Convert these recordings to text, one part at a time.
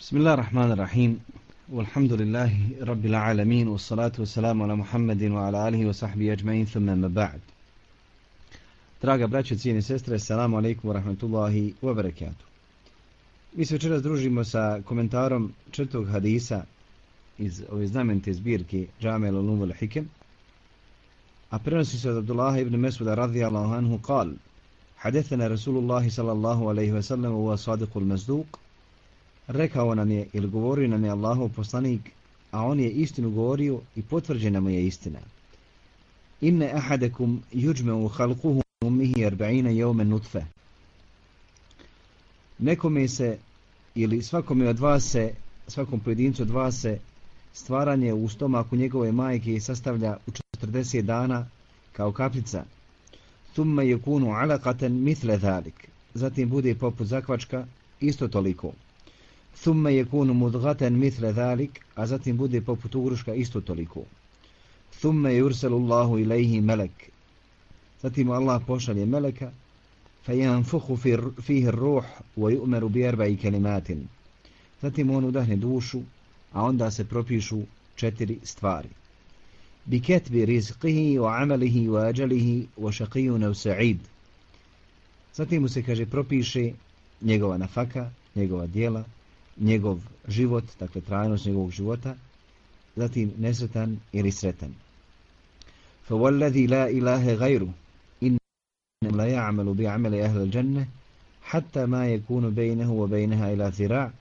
بسم الله الرحمن الرحيم والحمد لله رب العالمين والصلاة والسلام على محمد وعلى آله وصحبه أجمعين ثم ما بعد Draga braće, cijene sestre, assalamu alaikum wa rahmatullahi wa barakatuh. Mi se večeras družimo sa komentarom četvrtog hadisa iz ove znamenite zbirke Džamel ulum al hikem a prenosi se od Abdullah ibn Mesuda radijallahu anhu kal حدثنا رسول الله صلى الله عليه وسلم هو صادق المصدوق rekao nam je ili govorio nam je Allahov poslanik, a on je istinu govorio i potvrđena mu je istina. Inne ahadekum juđme u halkuhu umihi arba'ina jeume nutfe. Nekome se, ili svakome od vas se, svakom pojedincu od vas se, stvaranje u stomaku njegove majke sastavlja u 40 dana kao kaplica. Thumma yakunu alaqatan mithla zalik. Zatim bude poput zakvačka isto toliko. Thumme yakunu mudghatan mithla mitle zalik, a zatim bude poput ugruška isto toliko. Thumme yursalu Allahu ilayhi melek. Zatim Allah pošalje meleka, fayanfukhu yanfuhu fihi ruh wa yu'maru bi arba'i kalimatin. Zatim on udahne dušu, a onda se propišu četiri stvari. Bi ketbi rizqihi wa amalihi wa ajalihi wa shaqiyun aw sa'id. Zatim mu se kaže propiše njegova nafaka, njegova djela, njegov život, dakle trajnost njegovog života, zatim nesretan ili sretan. Fa لَا la ilaha ghayru لَا la ya'malu أَهْلَ الْجَنَّةِ حَتَّى مَا يَكُونُ hatta ma yakunu baynahu wa baynaha ila فَيَعْمَلُ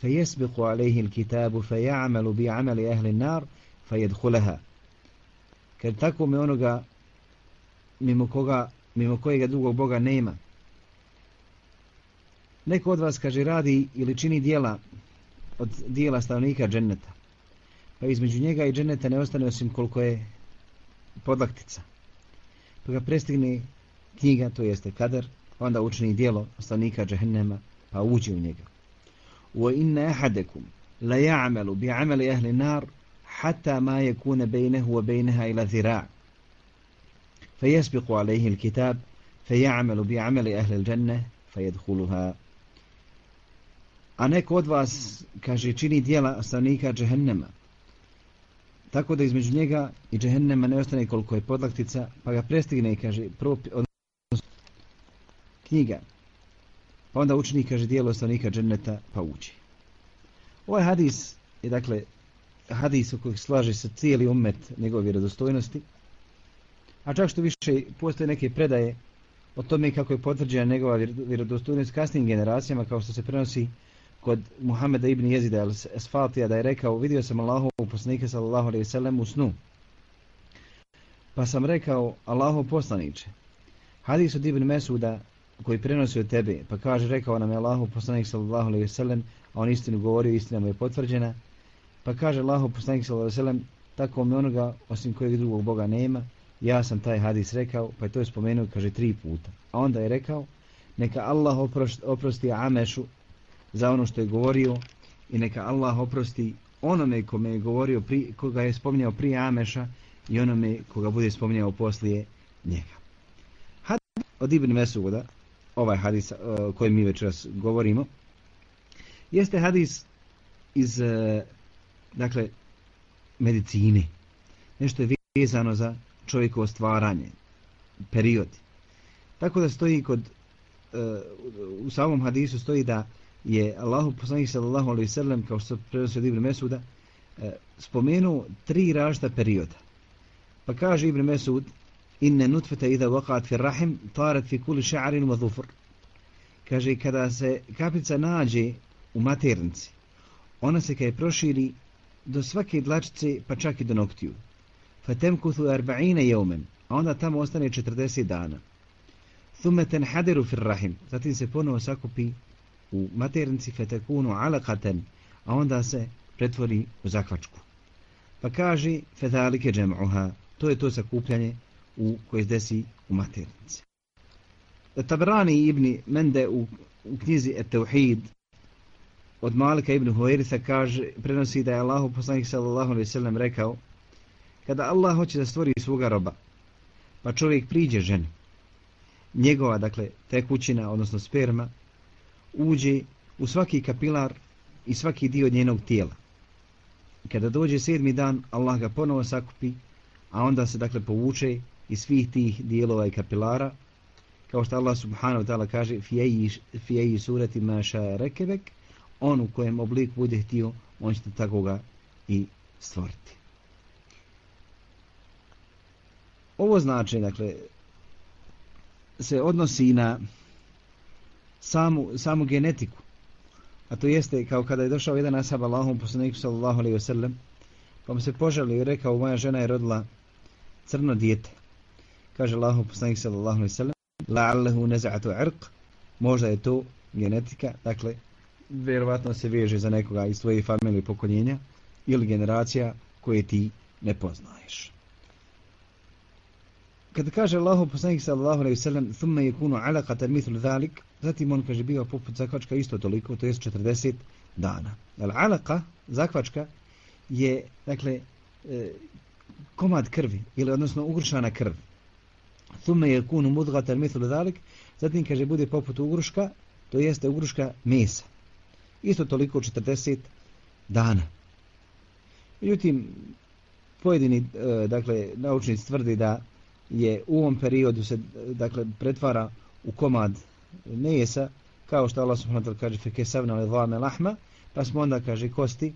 fayasbiqu alayhi النَّارِ فَيَدْخُلَهَا fay'amalu nar fayadkhulaha. Kad tako me onoga mimo koga mimo kojega drugog boga nema Neko od vas, kaže, radi ili čini dijela od dijela stavnika dženeta. Pa između njega i dženeta ne ostane osim koliko je podlaktica. Pa ga prestigne knjiga, to jeste kadar, onda učini dijelo stavnika džehennema, pa uđe u njega. Wa inna ahadekum la ya'malu bi 'amali ahli nar hatta ma yakuna baynahu wa baynaha ila zira' فيسبق عليه الكتاب فيعمل بعمل أهل الجنة فيدخلها a neko od vas, kaže, čini dijela stanovnika džehennema. Tako da između njega i džehennema ne ostane koliko je podlaktica, pa ga prestigne i kaže, propi, odnosno, knjiga. Pa onda učini, kaže, dijelo stanovnika dženneta, pa uči. Ovaj hadis je, dakle, hadis u kojeg slaže se cijeli umet njegove vjerodostojnosti, a čak što više postoje neke predaje o tome kako je potvrđena njegova vjerodostojnost kasnim generacijama, kao što se prenosi kod Muhameda ibn Jezida al-Esfatija da je rekao vidio sam Allahu poslanika sallallahu alejhi ve u snu. Pa sam rekao Allahu poslanice. Hadis od ibn Mesuda koji prenosi od tebe, pa kaže rekao nam je Allahu poslanik sallallahu alejhi ve sellem, a on istinu govorio, istina mu je potvrđena. Pa kaže Allahu poslanik sallallahu alejhi ve sellem, tako mi onoga osim kojeg drugog Boga nema. Ja sam taj hadis rekao, pa je to spomenuo, kaže tri puta. A onda je rekao, neka Allah oprosti Amešu za ono što je govorio i neka Allah oprosti onome kome je govorio, pri, koga je spominjao prije Ameša i onome koga bude spominjao poslije njega. Hadis od Ibn Mesuda, ovaj hadis eh, o kojem mi večeras govorimo, jeste hadis iz, eh, dakle, medicine. Nešto je vezano za čovjekovo stvaranje, period. Tako da stoji kod, eh, u samom hadisu stoji da je Allahu poslanik sallallahu alejhi ve sellem kao što prenosi Ibn Mesuda e, spomenuo tri različita perioda. Pa kaže Ibn Mesud inna nutfata idha waqa'at fi rahim tarat fi kulli sha'rin wa dhufr. Kaže kada se kapica nađe u maternici ona se kaj proširi do svake dlačice pa čak i do noktiju. Fatemkuthu 40 yawman. Onda tamo ostane 40 dana. Thumma tanhadiru fi rahim. Zatim se ponovo sakupi u maternici fetekunu alakaten, a onda se pretvori u zakvačku. Pa kaže fetalike džem'uha, to je to sakupljanje u koje se desi u maternici. Tabrani ibn Mende u, u knjizi Et-Tauhid od Malika ibn Huayritha kaže, prenosi da je Allah poslanik sallallahu alaihi sallam rekao kada Allah hoće da stvori svoga roba, pa čovjek priđe ženi, njegova, dakle, tekućina, odnosno sperma, uđe u svaki kapilar i svaki dio njenog tijela. Kada dođe sedmi dan, Allah ga ponovo sakupi, a onda se dakle povuče iz svih tih dijelova i kapilara, kao što Allah subhanahu wa ta'ala kaže fijeji surati maša rekebek, on u kojem oblik bude htio, on će tako ga i stvoriti. Ovo znači, dakle, se odnosi na samu, samu genetiku. A to jeste kao kada je došao jedan asab Allahom poslaniku sallallahu alaihi wasallam pa mu se požalio i rekao moja žena je rodila crno dijete. Kaže Allahom poslaniku sallallahu alaihi wasallam la'allahu neza'atu irq možda je to genetika dakle vjerovatno se veže za nekoga iz tvoje familije pokoljenja ili generacija koje ti ne poznaješ. Kada kaže Allahu poslanik sallallahu alejhi ve sellem thumma yakunu alaqatan mithlu zalik zatim on kaže biva poput zakvačka isto toliko to jest 40 dana. Al alaqa zakvačka je dakle e, komad krvi ili odnosno ugrušana krv. Thumma yakunu mudghatan mithlu zalik zatim kaže bude poput ugruška to jeste ugruška mesa. Isto toliko 40 dana. Međutim, pojedini e, dakle, naučnici tvrdi da je u ovom periodu se dakle pretvara u komad mesa kao što Allah subhanahu wa ta'ala kaže feke savna lahma pa smo onda kaže kosti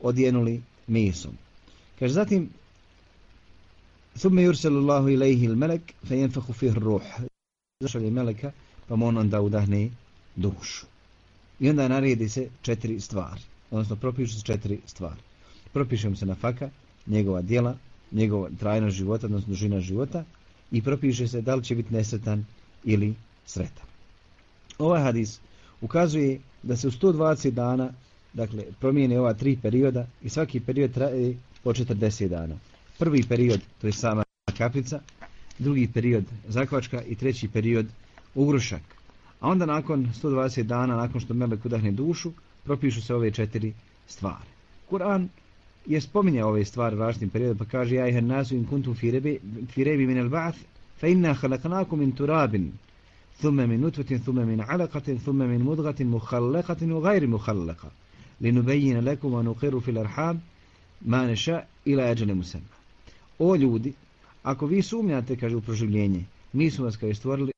odjenuli mesom. Kaže zatim thumme yurselu Allahu ilaihi il melek fe jenfahu ruh zašalje meleka pa mu on onda udahne dušu. I onda naredi se četiri stvari odnosno propišu se četiri stvari. Propišemo se na faka njegova djela njegova trajna života, odnosno dužina života i propiše se da li će biti nesretan ili sretan. Ovaj hadis ukazuje da se u 120 dana dakle, promijene ova tri perioda i svaki period traje po 40 dana. Prvi period, to je sama kaplica, drugi period zakvačka i treći period ugrušak. A onda nakon 120 dana, nakon što melek udahne dušu, propišu se ove četiri stvari. Kur'an je spominjao ove stvari važnim periodom pa kaže ja ihan nasu in kuntum fi rebi, fi rebi min al ba'th fa inna khalaqnakum min turabin thumma min nutfatin thumma min alaqatin thumma min mudghatin mukhallaqatin wa ghayri mukhallaqa. Linubayyana lakum wa nuqiru fil arham ma neša ila ajalin musamma. O ljudi ako vi sumnjate kaže u proživljenje mi smo vas kao stvorili.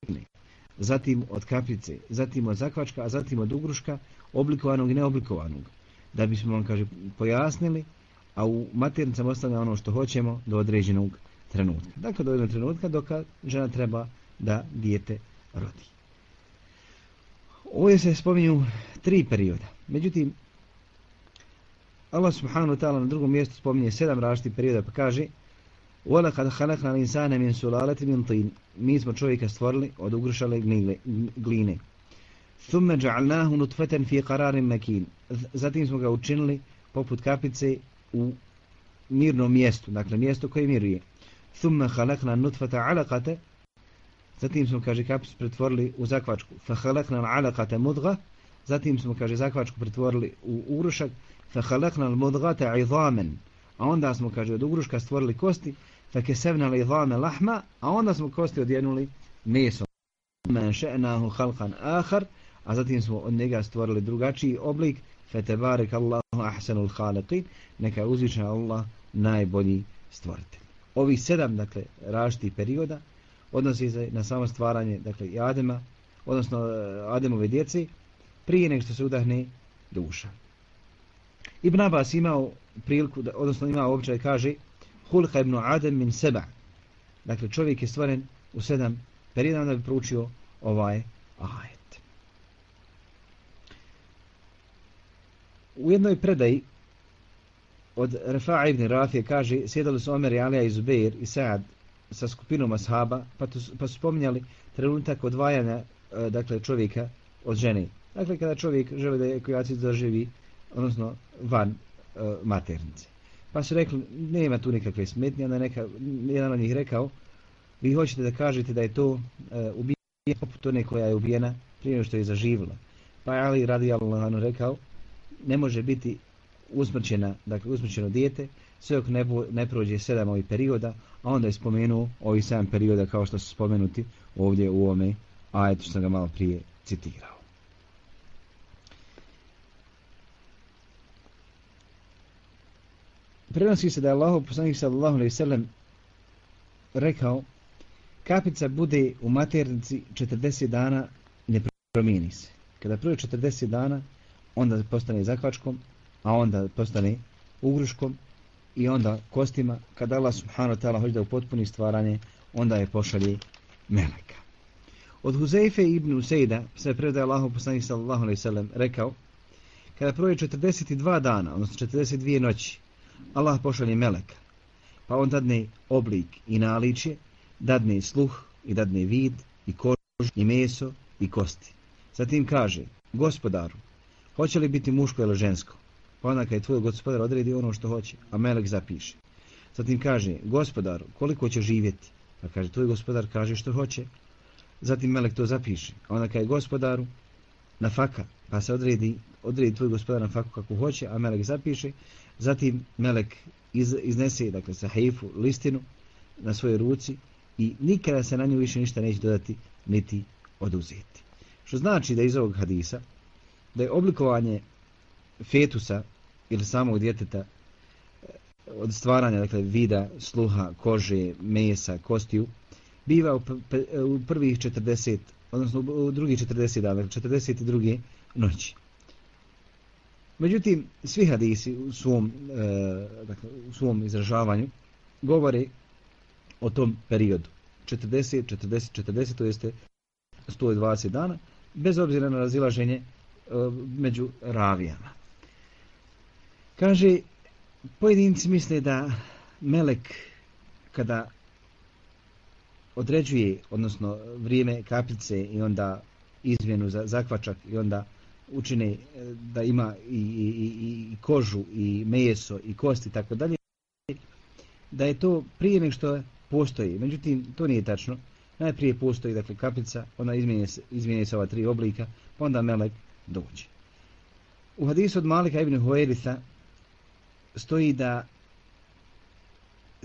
Zatim od kapljice zatim od zakvačka a zatim od ugruška oblikovanog i neoblikovanog. Da bismo vam kaže pojasnili a u maternicama ostane ono što hoćemo do određenog trenutka. Dakle, do jednog trenutka dok žena treba da dijete rodi. Ovdje se spominju tri perioda. Međutim, Allah subhanahu wa ta'ala na drugom mjestu spominje sedam različitih perioda pa kaže وَلَقَدْ خَلَقْنَا الْإِنسَانَ مِنْ سُلَالَةِ مِنْ طِينِ Mi smo čovjeka stvorili od ugrušale gline. ثُمَّ جَعَلْنَاهُ نُطْفَةً فِي قَرَارٍ مَكِينٍ Zatim smo ga učinili poput kapice u mirnom mjestu, dakle mjesto koje miruje. Thumma khalaqna nutfata alaqata. Zatim smo kaže kapis pretvorili u zakvačku. Fa halakna alaqata mudga, Zatim smo kaže zakvačku pretvorili u ugrušak. Fa halakna almudghata izamen, A onda smo kaže od ugruška stvorili kosti. Fa kesevna izame lahma. A onda smo kosti odjenuli meso. Ma še'nahu halkan akhar. A zatim smo od njega stvorili drugačiji oblik fetebarek Allahu ahsanul khaliqin, neka uzviče Allah najbolji stvoritelj. Ovi sedam, dakle, različitih perioda odnosi se na samo stvaranje, dakle, i Adema, odnosno e, Ademove djeci, prije nek što se udahne duša. Ibn Abbas imao priliku, odnosno imao običaj, kaže, Hulka ibn Adem min seba. Dakle, čovjek je stvoren u sedam perioda, da bi proučio ovaj ajet. U jednoj predaji od Refa'a ibn Rafije kaže sjedali su Omer i Alija i Zubeir i Saad sa skupinom ashaba pa, tu, pa su spominjali trenutak odvajanja e, dakle čovjeka od žene. Dakle kada čovjek želi da ekulaciju zaživi, odnosno van e, maternice. Pa su rekli nema tu nikakve smetnje onda neka, jedan od njih rekao vi hoćete da kažete da je to e, ubijena poput one koja je ubijena prije što je zaživila. Pa je Ali radi Allah rekao ne može biti usmrćena, dakle usmrćeno dijete, sve dok ne, ne prođe sedam ovih perioda, a onda je spomenuo ovih sedam perioda kao što su spomenuti ovdje u ovome ajetu što sam ga malo prije citirao. prenosi se da je Allah poslanik sallallahu alejhi ve sellem rekao kapica bude u maternici 40 dana ne promijeni se. Kada prođe 40 dana, onda postane zakvačkom, a onda postane ugruškom i onda kostima. Kada Allah subhanahu wa ta'ala hoće da upotpuni stvaranje, onda je pošalje meleka. Od Huzeife ibn Usejda se predaje Allahu poslanik sallallahu alejhi ve sellem rekao kada prođe 42 dana, odnosno 42 noći, Allah pošalje meleka. Pa on dadne oblik i naličje, dadne sluh i dadne vid i kožu i meso i kosti. Zatim kaže, gospodaru, hoće li biti muško ili žensko? Pa onda kada je tvoj gospodar odredi ono što hoće, a melek zapiše. Zatim kaže, gospodaru, koliko će živjeti? Pa kaže, tvoj gospodar kaže što hoće. Zatim melek to zapiše. A onda kada je gospodaru, na faka, pa se odredi, odredi tvoj gospodar na faku kako hoće, a melek zapiše. Zatim melek iz, iznese, dakle, sa hejfu, listinu na svojoj ruci i nikada se na nju više ništa neće dodati, niti oduzeti. Što znači da iz ovog hadisa, da je oblikovanje fetusa ili samog djeteta eh, od stvaranja dakle, vida, sluha, kože, mesa, kostiju, biva u, eh, u prvih 40, odnosno u drugih 40 dana, dakle, 42. noći. Međutim, svi hadisi u svom, e, dakle, u svom izražavanju govore o tom periodu. 40, 40, 40, to jeste 120 dana, bez obzira na razilaženje E, među ravijama. Kaže, pojedinci misle da Melek kada određuje, odnosno vrijeme kapljice i onda izmjenu za zakvačak i onda učine e, da ima i, i, i, i kožu i meso i kosti i tako dalje, da je to prije nek što postoji. Međutim, to nije tačno. Najprije postoji dakle, kapljica, ona izmjenje se, izmjenje se ova tri oblika, pa onda melek dođe. U hadisu od Malika ibn Huelitha stoji da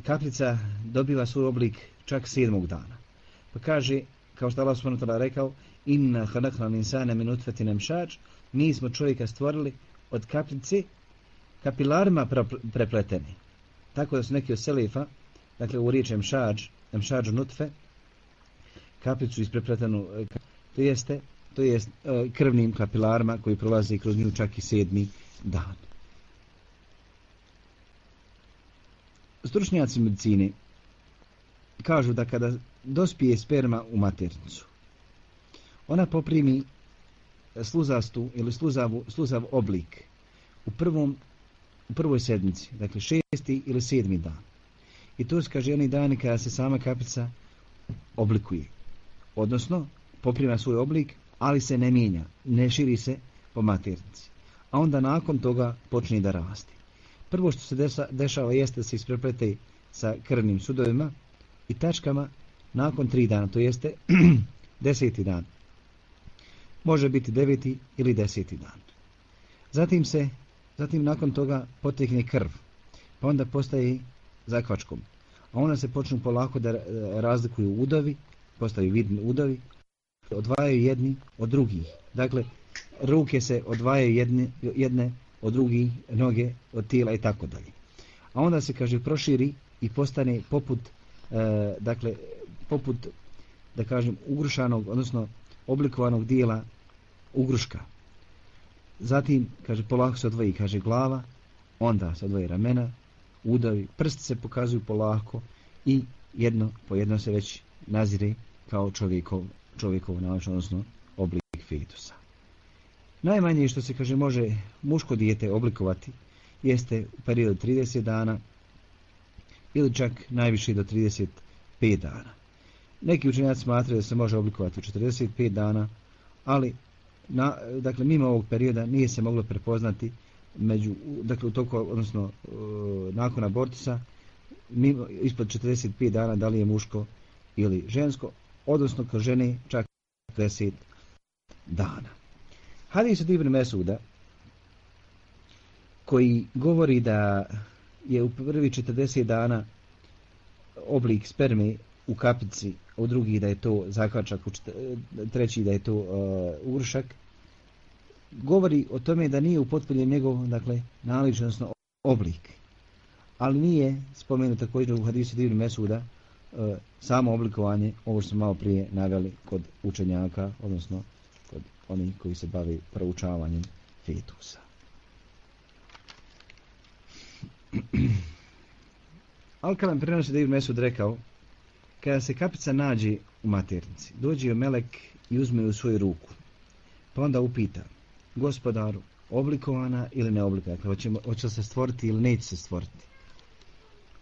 kaplica dobiva svoj oblik čak sedmog dana. Pa kaže, kao što Allah subhanahu rekao, inna khalaqna insana min nutfatin amshaj, mi smo čovjeka stvorili od kapljice kapilarima prepleteni. Tako da su neki od selifa, dakle u riječi amshaj, amshaj nutfe, kaplicu isprepletenu, eh, to jeste, to jest e, krvnim kapilarima koji prolaze kroz nju čak i sedmi dan. Stručnjaci medicine kažu da kada dospije sperma u maternicu, ona poprimi sluzastu ili sluzavu, sluzav oblik u prvom u prvoj sedmici, dakle šesti ili sedmi dan. I to se kaže, oni dani kada se sama kapica oblikuje. Odnosno, poprima svoj oblik, ali se ne mijenja, ne širi se po maternici. A onda nakon toga počne da rasti. Prvo što se desa, dešava jeste da se ispreplete sa krvnim sudovima i tačkama nakon tri dana, to jeste deseti dan. Može biti deveti ili deseti dan. Zatim se, zatim nakon toga potekne krv, pa onda postaje zakvačkom. A ona se počnu polako da e, razlikuju udovi, postaju vidni udovi, odvajaju jedni od drugih. Dakle, ruke se odvajaju jedne, jedne od drugih, noge od tijela i tako dalje. A onda se, kaže, proširi i postane poput, e, dakle, poput, da kažem, ugrušanog, odnosno oblikovanog dijela ugruška. Zatim, kaže, polako se odvoji, kaže, glava, onda se odvoji ramena, udavi, prsti se pokazuju polako i jedno po jedno se već nazire kao čovjekov, čovjekov način, odnosno oblik fetusa. Najmanje što se kaže može muško dijete oblikovati jeste u periodu 30 dana ili čak najviše do 35 dana. Neki učenjaci smatraju da se može oblikovati u 45 dana, ali na, dakle mimo ovog perioda nije se moglo prepoznati među dakle u toku odnosno uh, nakon abortusa mimo ispod 45 dana da li je muško ili žensko odnosno ka ženi čak 40 dana. Hadis od Ibn Mesuda koji govori da je u prvi 40 dana oblik sperme u kapici, u drugi da je to zakvačak, u treći da je to e, uh, uršak, govori o tome da nije upotpunjen njegov dakle, naličnostno oblik. ali nije spomenuto također u hadisu Divni Mesuda e, samo oblikovanje, ovo što smo malo prije naveli kod učenjaka, odnosno kod onih koji se bavi proučavanjem fetusa. Alkalan prenosi da Ibn Mesud rekao, kada se kapica nađe u maternici, dođe joj melek i uzme u svoju ruku, pa onda upita, gospodaru, oblikovana ili neoblikovana, dakle, hoće, hoće se stvoriti ili neće se stvoriti.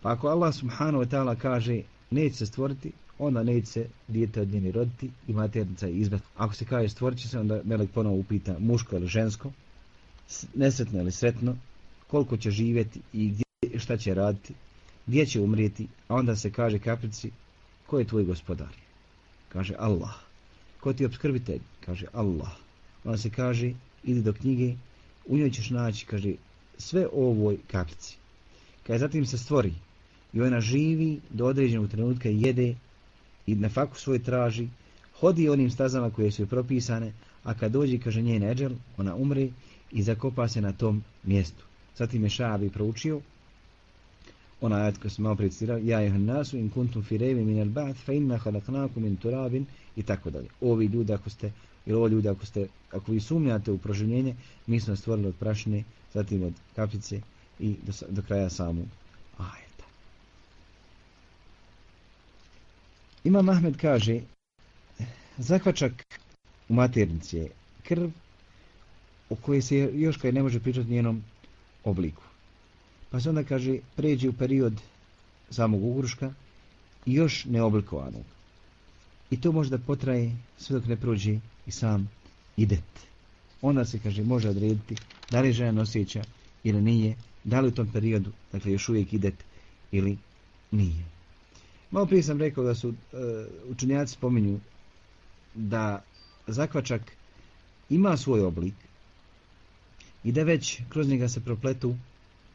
Pa ako Allah subhanahu wa ta'ala kaže neće se stvoriti, onda neće se dijete od njeni roditi i maternica je izbrat. Ako se kaže stvorit se, onda Melek ponovo upita muško ili žensko, nesretno ili sretno, koliko će živjeti i gdje, šta će raditi, gdje će umrijeti, a onda se kaže kaprici, ko je tvoj gospodar? Kaže Allah. Ko ti je obskrbitelj? Kaže Allah. Onda se kaže, idi do knjige, u njoj ćeš naći, kaže, sve o ovoj kaprici. Kad zatim se stvori, i ona živi do određenog trenutka jede i na faku svoj traži, hodi onim stazama koje su propisane, a kad dođe, kaže njen eđel, ona umre i zakopa se na tom mjestu. Zatim je Šabi proučio, ona ajat koja se malo predstavira, ja je nasu in kuntum firevi min al ba'th, fa inna halaknaku min turabin, i tako dalje. Ovi ljudi, ako ste, ili ovo ljudi, ako ste, ako vi sumnjate u proživljenje, mi smo stvorili od prašine, zatim od kapljice i do, do kraja samog ajat. Imam Ahmed kaže, zakvačak u maternici je krv u kojoj se još kaj ne može pričati njenom obliku. Pa se onda kaže, pređe u period samog ugruška i još neoblikovanog. I to može da potraje sve dok ne prođe i sam idet. Onda se, kaže, može odrediti da li žena osjeća ili nije, da li u tom periodu, dakle, još uvijek idet ili nije. Malo prije sam rekao da su uh, učenjaci spominju da zakvačak ima svoj oblik i da već kroz njega se propletu uh,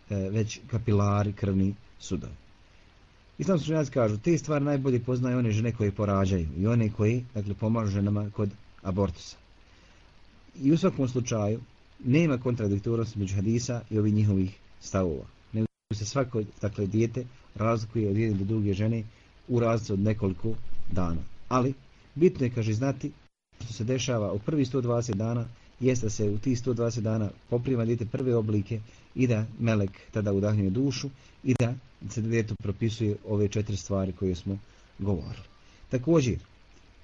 već kapilari, krvni sudovi. Islamski učenjaci kažu, te stvari najbolje poznaju one žene koje porađaju i one koji dakle, pomažu ženama kod abortusa. I u svakom slučaju nema kontradiktornosti među hadisa i ovih njihovih stavova. Nego se svako dakle, dijete razlikuje od jedne do druge žene u razlici od nekoliko dana. Ali, bitno je, kaže, znati što se dešava u prvi 120 dana, jeste da se u tih 120 dana poprima djete prve oblike i da melek tada udahnjuje dušu i da se djeto propisuje ove četiri stvari koje smo govorili. Također,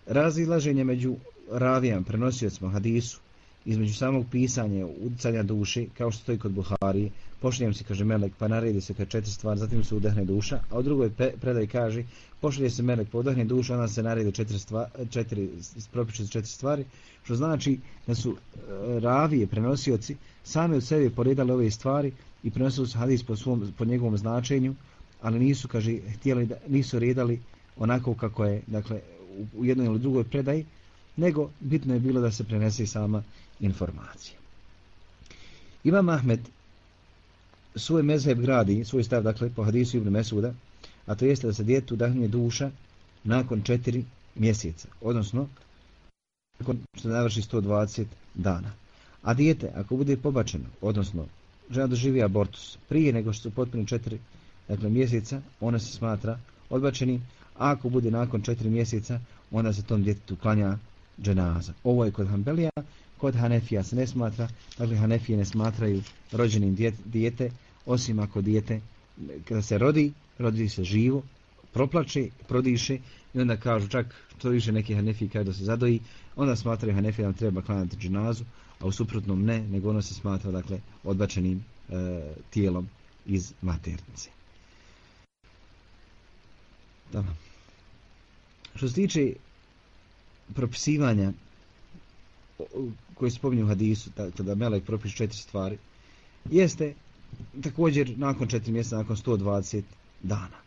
razilaženje među ravijama, prenosioćemo hadisu, između samog pisanja, udicanja duše, kao što stoji kod Buhari, pošaljem se, kaže Melek, pa naredi se kad četiri stvari, zatim se udahne duša, a u drugoj predaj kaže, pošalje se Melek, pa udahne duša, onda se naredi četiri, stvari, četiri, propiče četiri stvari, što znači da su e, ravije, prenosioci, sami od sebe poredali ove stvari i prenosili su hadis po, svom, po njegovom značenju, ali nisu, kaže, htjeli da, nisu redali onako kako je, dakle, u jednoj ili drugoj predaji, nego bitno je bilo da se prenese sama informacija. Imam Ahmed svoj mezheb gradi, svoj stav, dakle, po hadisu Ibn Mesuda, a to jeste da se djetu dahnije duša nakon četiri mjeseca, odnosno nakon što navrši 120 dana. A dijete, ako bude pobačeno, odnosno žena doživi abortus, prije nego što su potpuno četiri dakle, mjeseca, ona se smatra odbačenim, a ako bude nakon četiri mjeseca, onda se tom djetetu klanja dženaza. Ovo je kod Hanbelija, kod Hanefija se ne smatra, dakle Hanefije ne smatraju rođenim dijete, osim ako dijete, kada se rodi, rodi se živo, proplače, prodiše i onda kažu čak, to više neki Hanefi kada se zadoji, onda smatraju Hanefi da treba klanjati dženazu, a u suprotnom ne, nego ono se smatra dakle, odbačenim e, tijelom iz maternice. Dobro. Što se tiče propisivanja koji spominju u hadisu, da, da Melek propiše četiri stvari, jeste također nakon četiri mjeseca, nakon 120 dana.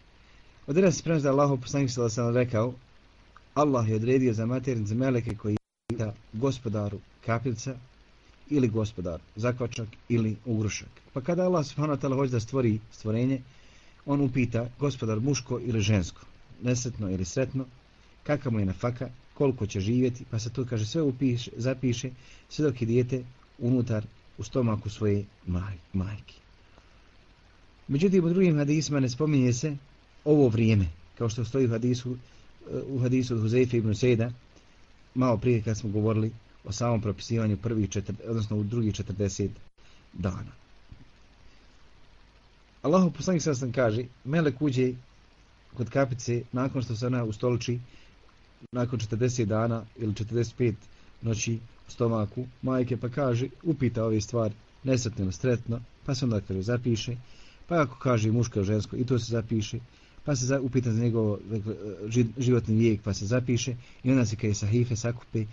Od jedna se prenosi da Allah poslanik sada sam rekao, Allah je odredio za maternice Meleke koji je gospodaru kapilca ili gospodar zakvačak ili ugrušak. Pa kada Allah subhanahu wa ta'ala hoće da stvori stvorenje, on upita gospodar muško ili žensko, nesretno ili sretno, kakav mu je nafaka, koliko će živjeti, pa se to kaže sve upiše, zapiše, sve dok je dijete unutar u stomaku svoje maj, majke. Međutim, u drugim hadisima ne spominje se ovo vrijeme, kao što stoji u hadisu, u hadisu od Huzeyfe ibn Sejda, malo prije kad smo govorili o samom propisivanju prvih četir, odnosno u drugih 40 dana. Allahu poslanik sasvim kaže, melek uđe kod kapice nakon što se ona ustoliči nakon 40 dana ili 45 noći u stomaku majke pa kaže, upita ove stvari nesretno ili sretno, pa se onda kaže zapiše, pa ako kaže muško ili žensko i to se zapiše, pa se upita za njegov dakle, životni vijek pa se zapiše i onda se kaže sahife sakupe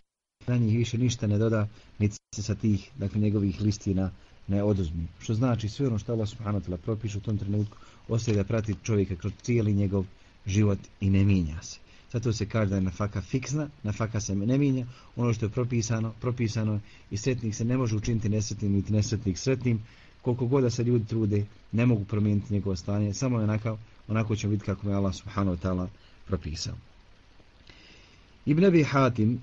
na njih više ništa ne doda niti se sa tih dakle, njegovih listina ne oduzmi. Što znači sve ono što Allah subhanahu wa ta'ala propiše u tom trenutku ostaje da prati čovjeka kroz cijeli njegov život i ne mijenja se. Zato se kaže da je nafaka fiksna, nafaka se ne mijenja, ono što je propisano, propisano i sretnik se ne može učiniti nesretnim niti nesretnik sretnim, koliko god da se ljudi trude, ne mogu promijeniti njegovo stanje, samo je onako, onako ćemo vidjeti kako je Allah subhanahu wa ta'ala propisao. Ibn Abi Hatim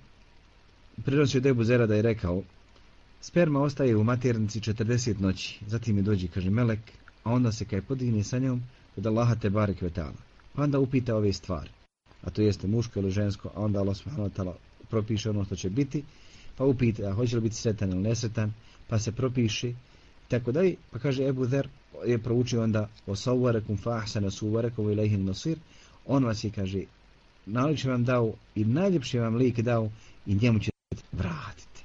prinosio Ebu Zera da je rekao sperma ostaje u maternici 40 noći, zatim je dođi, kaže Melek, a onda se kaj podigne sa njom od Allaha te barek vetala. Pa onda upita ove stvari, a to jeste muško ili žensko, a onda Allah subhanahu wa ta'ala propiše ono što će biti, pa upita, a hoće li biti sretan ili nesretan, pa se propiše, tako da pa kaže Ebu Zer, je proučio onda o sauvarekum fa suvarekum ilaihin nasir, on vas je, kaže, najljepši vam dao i najljepši vam lik dao i njemu će vratiti.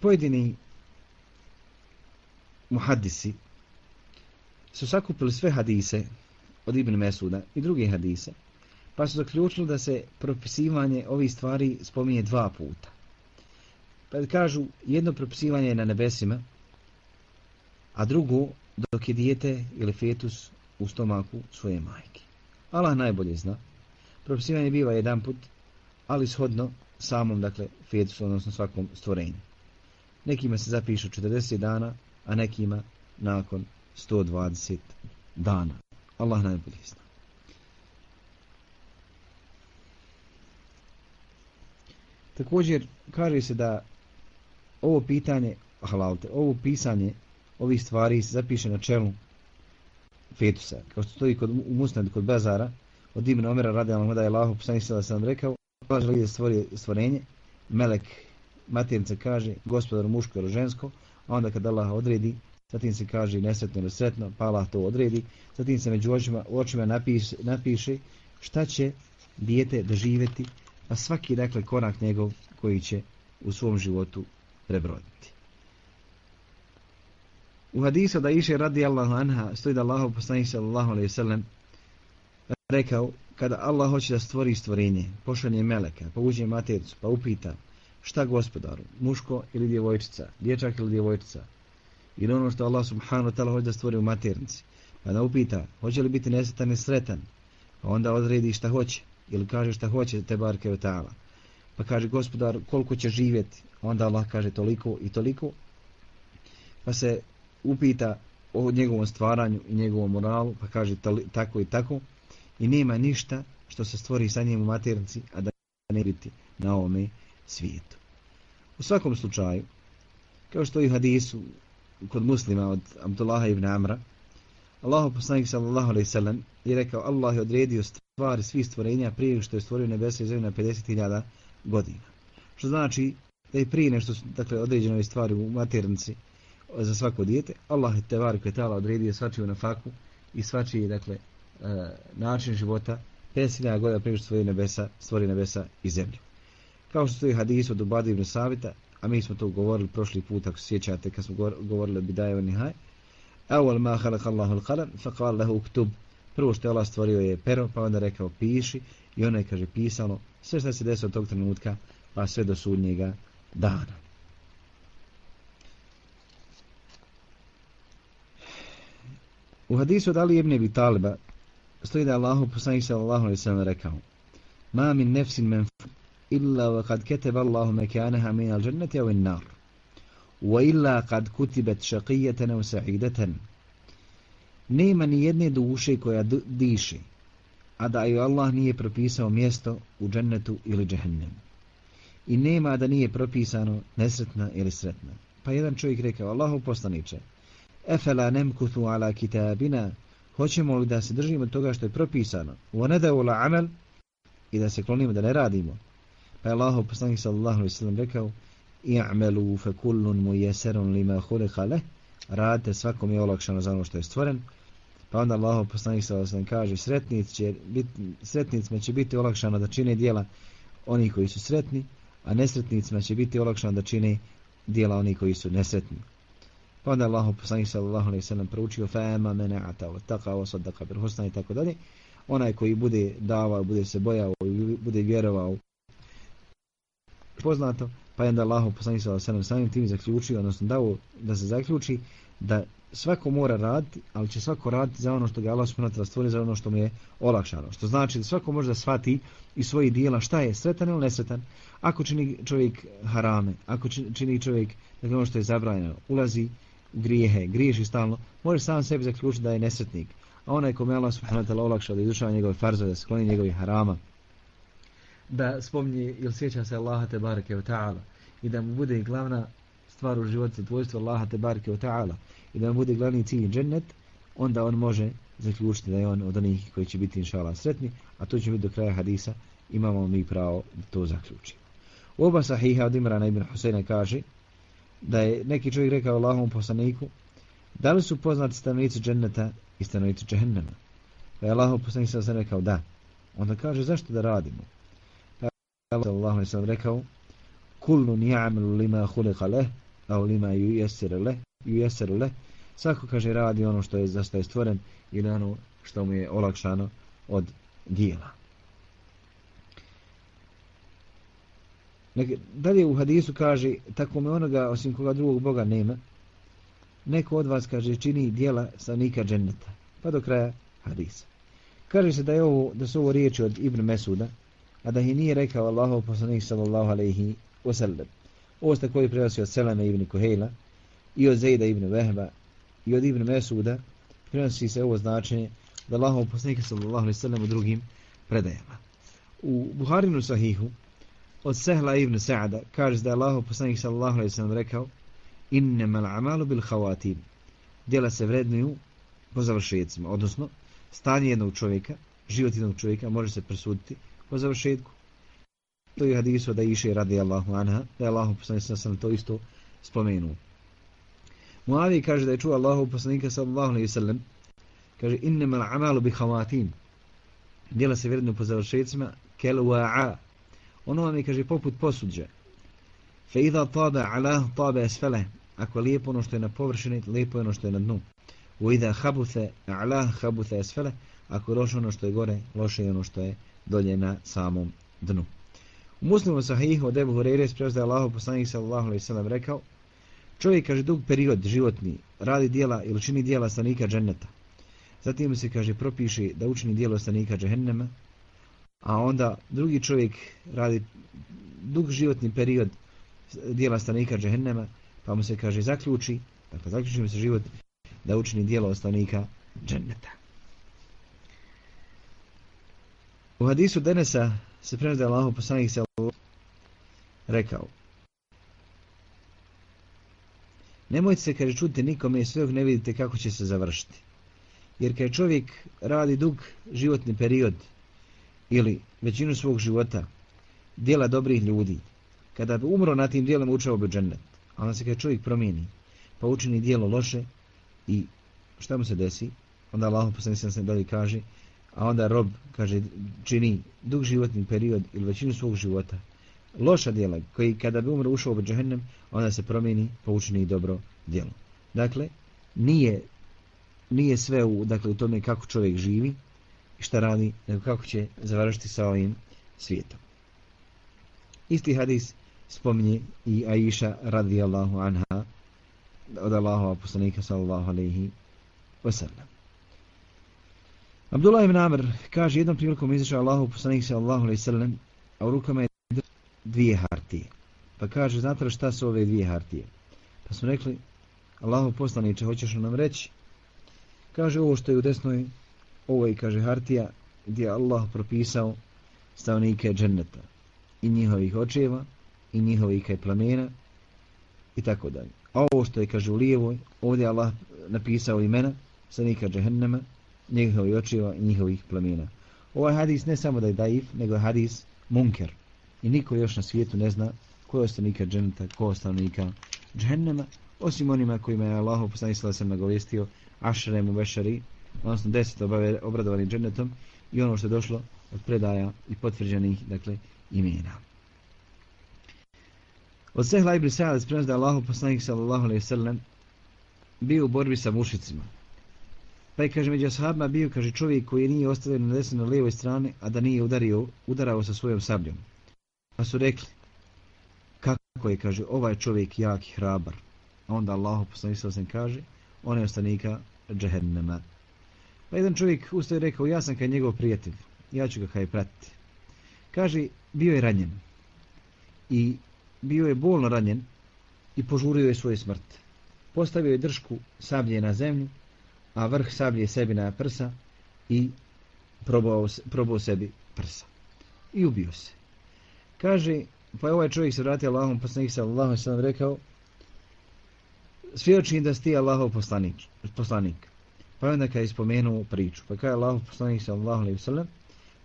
Pojedini muhaddisi su sakupili sve hadise od Ibn Mesuda i druge hadise, pa su zaključili da se propisivanje ovih stvari spominje dva puta. Pa kažu, jedno propisivanje je na nebesima, a drugo dok je dijete ili fetus u stomaku svoje majke. Allah najbolje zna. Propisivanje biva jedan put, ali shodno samom, dakle, fetusu, odnosno svakom stvorenju. Nekima se zapišu 40 dana, a nekima nakon 120 dana. Allah najbolje zna. Također, kaže se da ovo pitanje, halalte, ovo pisanje ovih stvari se zapiše na čelu fetusa. Kao što stoji kod, u Musnadu kod Bazara, od imena Omera radi Allah da je Allah, poslanih sada sam rekao, Allah želi da stvori stvorenje, Melek maternica kaže, gospodar muško ili žensko, a onda kad Allah odredi, zatim se kaže nesretno ili sretno, pa Allah to odredi, zatim se među očima, očima napiše, napiše šta će dijete doživjeti, a svaki dakle korak njegov koji će u svom životu prebroditi. U hadisu da iše radi Allahu anha stoji da Allahu poslanik sallallahu alejhi ve sellem rekao kada Allah hoće da stvori stvorenje, pošalje meleka, pa uđe matericu, pa upita šta gospodaru, muško ili djevojčica, dječak ili djevojčica, ili ono što Allah subhanahu wa ta'ala hoće da stvori u maternici, pa da upita hoće li biti nesretan i sretan, pa onda odredi šta hoće, ili kaže šta hoće te barke od ta'ala. Pa kaže gospodar koliko će živjeti, onda Allah kaže toliko i toliko, pa se upita o njegovom stvaranju i njegovom moralu, pa kaže tako i tako, i nema ništa što se stvori sa njim u maternici, a da ne biti na ovome svijetu. U svakom slučaju, kao što i hadisu kod muslima od Abdullaha ibn Amra, Allahu poslanik sallallahu alejhi ve sellem je rekao Allah je odredio stvari svih stvorenja prije što je stvorio nebesa i zemlju na 50.000 godina. Što znači da je prije nešto dakle određene stvari u maternici za svako dijete, Allah je te varke tala odredio svačiju na faku i svačiji dakle e, način života 50.000 godina prije što stvorio nebesa, stvorio nebesa i zemlju. Kao što stoji hadis od Ubadi ibn Savita, a mi smo to govorili prošli put, ako se sjećate, kad smo govorili o Bidajevo Nihaj, Awal ma khalaq Allahu al-qalam fa qala lahu uktub. Prvo što je Allah stvorio je pero, pa onda rekao piši i ona je kaže pisalo sve što se desilo od tog trenutka pa sve do sudnjega dana. U hadisu od Ali ibn Abi Taliba stoji da je Allahu poslanik sallallahu alejhi ve sellem rekao: "Ma min nafsin man illa wa kad keteba Allahu mekanaha min al-jannati aw an-nar." Wa illa kad kutibat shaqiyatan aw sa'idatan. Nema ni jedne duše koja diši, a da joj Allah nije propisao mjesto u džennetu ili džehennemu. I nema da nije propisano nesretna ili sretna. Pa jedan čovjek rekao, Allahu poslaniče, Efela nemkuthu ala kitabina, hoćemo li da se držimo toga što je propisano, u nedavu la amel, i da se klonimo da ne radimo. Pa je Allah poslanik sallallahu alaihi sallam rekao, i'melu fe kullun mu jeserun lima hulika leh, radite svakom je olakšano za ono što je stvoren. Pa onda Allah poslanik sallallahu alaihi sallam kaže, sretnic će biti, sretnicima će biti olakšano da čine dijela oni koji su sretni, a nesretnicima će biti olakšano da čine dijela oni koji su nesretni. Pa onda Allah poslanik sallallahu alaihi sallam proučio fa'ama mena'ata wa taqa wa saddaqa bil husna i tako dalje. Onaj koji bude davao, bude se bojao i bude vjerovao poznato, pa je onda Allahov poslanik sa alaihi sallam samim tim zaključio, odnosno dao da se zaključi da svako mora raditi, ali će svako raditi za ono što ga Allah subhanahu wa stvori, za ono što mu je olakšano. Što znači da svako može da shvati i svoji dijela šta je sretan ili nesretan. Ako čini čovjek harame, ako čini čovjek dakle ono što je zabranjeno, ulazi u grijehe, griješi stalno, može sam sebi zaključiti da je nesretnik. A onaj kome Allah subhanahu wa ta'ala olakšao da izučava njegove farze, da skloni njegovi harama, da spomni ili sjeća se Allaha te bareke ve ta'ala i da mu bude glavna stvar u životu tvojstvo Allaha te bareke ve ta'ala i da mu bude glavni cilj džennet, onda on može zaključiti da je on od onih koji će biti inšala sretni, a to će biti do kraja hadisa, imamo mi pravo da to zaključimo. U oba sahiha od Imrana ibn Husayna kaže da je neki čovjek rekao Allahom poslaniku da li su poznati stanovnici dženneta i stanovnici džehennema? Pa je Allahom poslanik sam rekao da. Onda kaže zašto da radimo? Pa je Allahom sam rekao kullu ni'amilu lima hulika leh au lima yujesir leh yuyassir leh svako kaže radi ono što je za što je stvoren ili ono što mu je olakšano od dijela. Nek, dalje u hadisu kaže, tako me onoga, osim koga drugog Boga nema, neko od vas, kaže, čini dijela stanika dženneta. Pa do kraja hadisa. Kaže se da je ovo, da su ovo riječi od Ibn Mesuda, a da ih nije rekao Allahov poslanik sallallahu alaihi wasallam. Ovo ste koji prenosi od Seleme ibn Kuhejla i od Zejda ibn Vehba i od Ibn Mesuda prenosi se ovo značenje da Allahov poslanik sallallahu alaihi wasallam u drugim predajama. U Buharinu sahihu od Sehla ibn Sa'da kaže da je Allahov poslanik sallallahu alaihi wasallam rekao innama al-amalu bil khawatim. Djela se vrednuju po završecima, odnosno stanje jednog čovjeka, život jednog čovjeka može se presuditi po završetku. To je hadisu da iše radi Allahu anha, da je Allahu poslanik sallallahu to isto spomenuo. Muavi kaže da je čuo Allahu poslanika sallallahu alaihi sallam, kaže innama al-amalu bi khawatim. Djela se vredno po završetcima kel wa'a. Ono vam je kaže poput posuđa. Fe idha tabe ala tabe esfele. Ako lijepo ono što je na površini, lijepo je ono što je na dnu. U idha habuthe ala habuthe esfele. Ako je loše ono što je gore, loše je ono što je dolje na samom dnu. U muslimu sahihu od Ebu Hureyre sprez da je Allah poslanik sallallahu alaihi sallam rekao Čovjek, kaže, dug period životni radi dijela ili čini dijela stanika dženneta. Zatim se, kaže, propiše da učini dijelo stanika džehennema, a onda drugi čovjek radi dug životni period dijela stanika džehennema, pa mu se, kaže, zaključi, dakle, zaključi mu se život da učini dijelo stanika dženneta. U hadisu Denesa se prenosi da je Allah poslanik se rekao Nemojte se, kaže, čuti nikome sve ne vidite kako će se završiti. Jer kad čovjek radi dug životni period ili većinu svog života dijela dobrih ljudi, kada bi umro na tim dijelom učeo bi džennet, a onda se kad čovjek promijeni, pa učini dijelo loše i šta mu se desi, onda Allah poslanik se dalje kaže, a onda rob kaže čini dug životni period ili većinu svog života. Loša djela koji kada bi umro ušao u džahennem, onda se promijeni pa učini dobro djelo. Dakle nije nije sve u, dakle, u tome kako čovjek živi i šta radi nego kako će završiti sa ovim svijetom. Isti hadis spominje i Aisha radijallahu anha od Allahova poslanika sallallahu alaihi wasallam Abdullah ibn Amr kaže jednom prilikom izašao Allahu poslanik se Allahu alejhi sallam, a u rukama je dvije hartije. Pa kaže, znate li šta su ove dvije hartije? Pa smo rekli, Allahu poslaniče, hoćeš nam reći? Kaže, ovo što je u desnoj, ovo je, kaže, hartija gdje Allah propisao stavnike dženneta i njihovih očeva i njihovih kaj plamena i tako dalje. A ovo što je, kaže, u lijevoj, ovdje Allah napisao imena stavnika džehennema, njihovi očiva i njihovih plemena. Ovaj hadis ne samo da je daif, nego je hadis munker. I niko još na svijetu ne zna ko je ostanika dženeta, ko je ostanika džehennema, osim onima kojima je Allah poslani sada sam nagovestio ašremu bešari, odnosno deset obradovani dženetom i ono što je došlo od predaja i potvrđenih, dakle, imena. Od Sehla ibn Sa'ad spremno da je Allah poslanik sallallahu alaihi sallam bio u borbi sa mušicima. Pa je, kaže, među ashabima bio, kaže, čovjek koji nije ostavljen na desnoj na lijevoj strani, a da nije udario, udarao sa svojom sabljom. Pa su rekli, kako je, kaže, ovaj čovjek jak i hrabar. A onda Allah poslanik sallallahu kaže, on je ostanika džehennema. Pa jedan čovjek ustaje rekao, ja sam kaj njegov prijatelj, ja ću ga kaj pratiti. Kaže, bio je ranjen i bio je bolno ranjen i požurio je svoju smrt. Postavio je držku sablje na zemlju, a vrh sablje sebi na prsa i probao, probao sebi prsa. I ubio se. Kaže, pa je ovaj čovjek se vratio Allahom, poslanik sa Allahom sam rekao, svjedočim da sti Allahov poslanik. poslanik. Pa onda kada je spomenuo priču, pa kada je Allahov poslanik sa Allahom,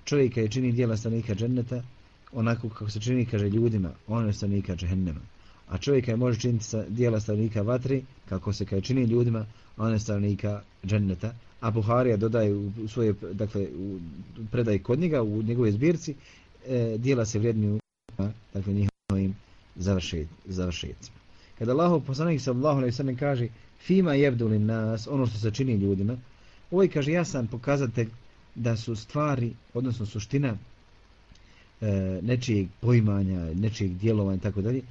čovjek je čini dijela stanika dženneta, onako kako se čini, kaže ljudima, on je stanika džehennema. A čovjeka je može činiti sa dijela stavnika vatri, kako se kaj čini ljudima, on je stanika dženneta. A Buharija dodaje u svoje, dakle, u predaj kod njega, u njegove zbirci, e, dijela se vrijedniju, dakle, njihovim završet, završetcima. Kada Allah poslanik sallallahu alejhi ve sellem kaže fima yabdu nas ono što se čini ljudima, ovaj kaže jasan pokazatelj da su stvari, odnosno suština e, nečijeg poimanja, nečijeg djelovanja i tako dalje,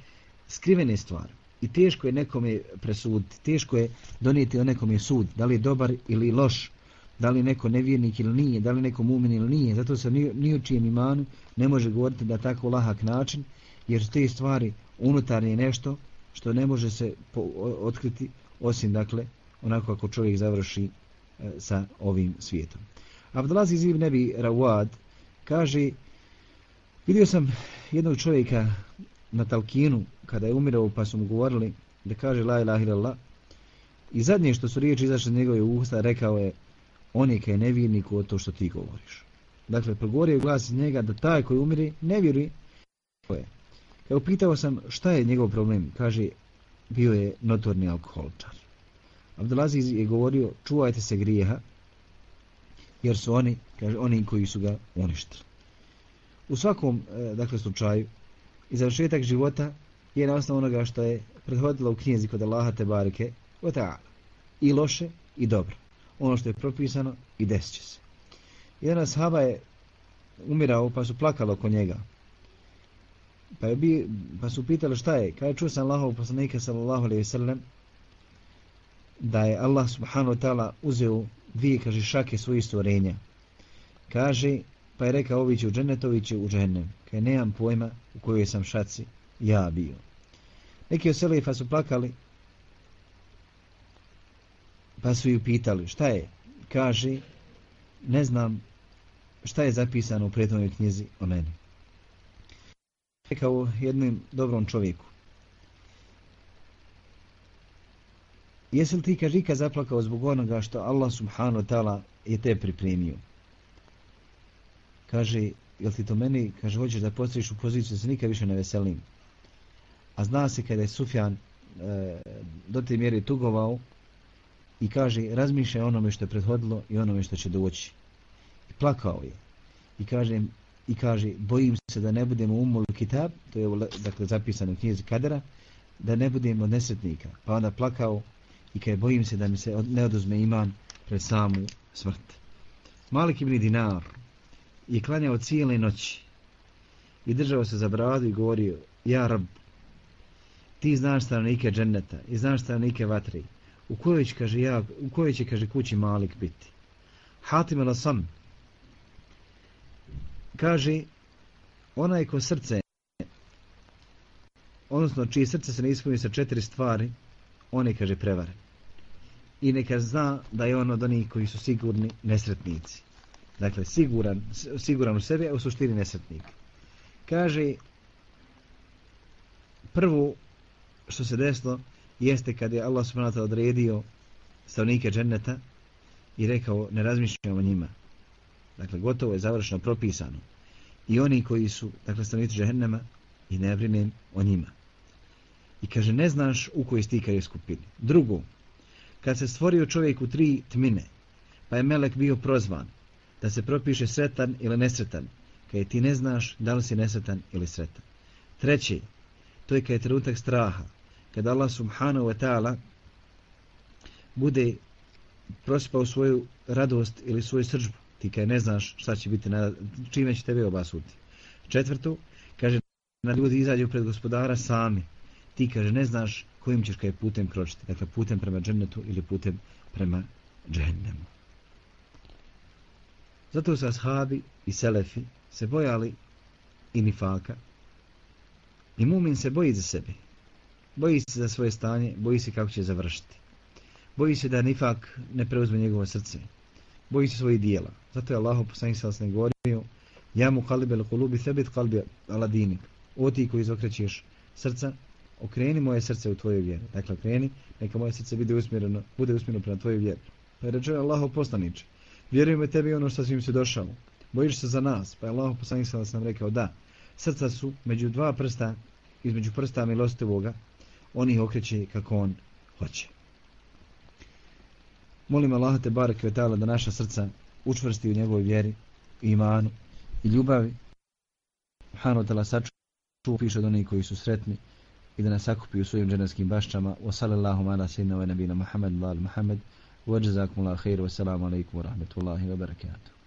skrivene stvari. I teško je nekome presuditi, teško je donijeti o nekome sud, da li je dobar ili loš, da li neko nevjernik ili nije, da li neko mumin ili nije. Zato se ni, ni u čijem imanu ne može govoriti da tako lahak način, jer su te stvari unutarnje nešto što ne može se po, otkriti osim, dakle, onako ako čovjek završi e, sa ovim svijetom. Abdelaziz ibn Nebi Rawad kaže Vidio sam jednog čovjeka na Talkinu kada je umirao pa su mu govorili da kaže la ilaha illallah i zadnje što su riječi izašle iz njegove usta rekao je on je kaj nevjernik o to što ti govoriš. Dakle, progovorio je glas iz njega da taj koji umiri ne vjeruje. Kao pitao sam šta je njegov problem, kaže bio je notorni alkoholčar. Abdelaziz je govorio čuvajte se grijeha jer su oni, kaže, oni koji su ga uništili. U svakom e, dakle, slučaju, i završetak života je na osnovu onoga što je prethodilo u knjizi kod Allaha te barike, i loše i dobro. Ono što je propisano i desit će se. Jedan sahaba je umirao pa su plakali oko njega. Pa, je bi, pa su pitali šta je. Kada je čuo sam Allahov poslanika sallallahu alaihi sallam da je Allah subhanahu wa ta'ala uzeo dvije, kaže, šake svojih stvorenja. Kaže, Pa je rekao ovi će u džennet, ovi će u džennem. Kaj nemam pojma u kojoj sam šaci ja bio. Neki od Selefa su plakali, pa su ju pitali šta je. Kaže, ne znam šta je zapisano u prethodnoj knjizi o meni. Rekao jednim dobrom čovjeku. Jesi li ti, kaže, ikad zaplakao zbog onoga što Allah subhanahu wa ta'ala je te pripremio? kaže, jel ti to meni, kaže, hoćeš da postaviš u poziciju, da se nikad više ne veselim. A zna se kada je Sufjan e, do te mjere tugovao i kaže, razmišlja onome što je prethodilo i onome što će doći. I plakao je. I kaže, i kaže bojim se da ne budemo umul kitab, to je dakle, zapisano u knjizi Kadera, da ne budemo nesretnika. Pa onda plakao i kaže, bojim se da mi se ne oduzme iman pred samu smrt. Malik ibn Dinar, i klanjao cijele noći. I držao se za bradu i govorio ja rab ti znaš stanovnike dženneta i znaš stanovnike vatri u kojoj će kaže ja u kojoj će kaže kući malik biti? Hatim el sam kaže onaj ko srce odnosno čiji srce se ne ispuni sa četiri stvari on je kaže prevaren. I neka zna da je on od onih koji su sigurni nesretnici. Dakle, siguran, siguran u sebi, a u suštini nesretnik. Kaže, prvo što se desilo, jeste kad je Allah subhanahu odredio stavnike dženneta i rekao ne razmišljamo o njima. Dakle, gotovo je završeno, propisano. I oni koji su, dakle, stavnici džehennema i ne brinem o njima. I kaže, ne znaš u kojoj stikaju skupini. Drugo, kad se stvorio čovjek u tri tmine, pa je Melek bio prozvan da se propiše sretan ili nesretan, kada ti ne znaš da li si nesretan ili sretan. Treći, to je kada je trenutak straha, kada Allah subhanahu wa ta'ala bude prospao svoju radost ili svoju sržbu, ti kada ne znaš šta će biti, čime će tebe obasuti. Četvrto, kaže, na ljudi izađu pred gospodara sami, ti kaže, ne znaš kojim ćeš kaj putem kročiti, dakle putem prema džennetu ili putem prema džennemu. Zato su ashabi i selefi se bojali i nifaka. I mumin se boji za sebe. Boji se za svoje stanje, boji se kako će završiti. Boji se da nifak ne preuzme njegovo srce. Boji se svojih dijela. Zato je Allah poslanik sa ne govorio Ja mu kalib el kulubi sebit kalbi aladinik. O ti koji izokrećeš srca, okreni moje srce u tvoju vjeru. Dakle, okreni, neka moje srce bude usmjereno, bude usmjereno prema tvoju vjeru. Pa je rečeno Allah poslaniče, vjerujemo tebi ono što si im se došao. Bojiš se za nas? Pa je Allah poslanik sada sam rekao da. Srca su među dva prsta, između prsta milostivoga, on ih okreće kako on hoće. Molim Allah te barek vetala da naša srca učvrsti u njegovoj vjeri, imanu i ljubavi. Hano tala saču piše od onih koji su sretni i da nas sakupi u svojim dženevskim bašćama. Wa sallallahu ala sinna wa nabina Muhammed wa al Muhammed. Wa jazakumullahu khairu wa salamu alaikum wa rahmatullahi wa barakatuh.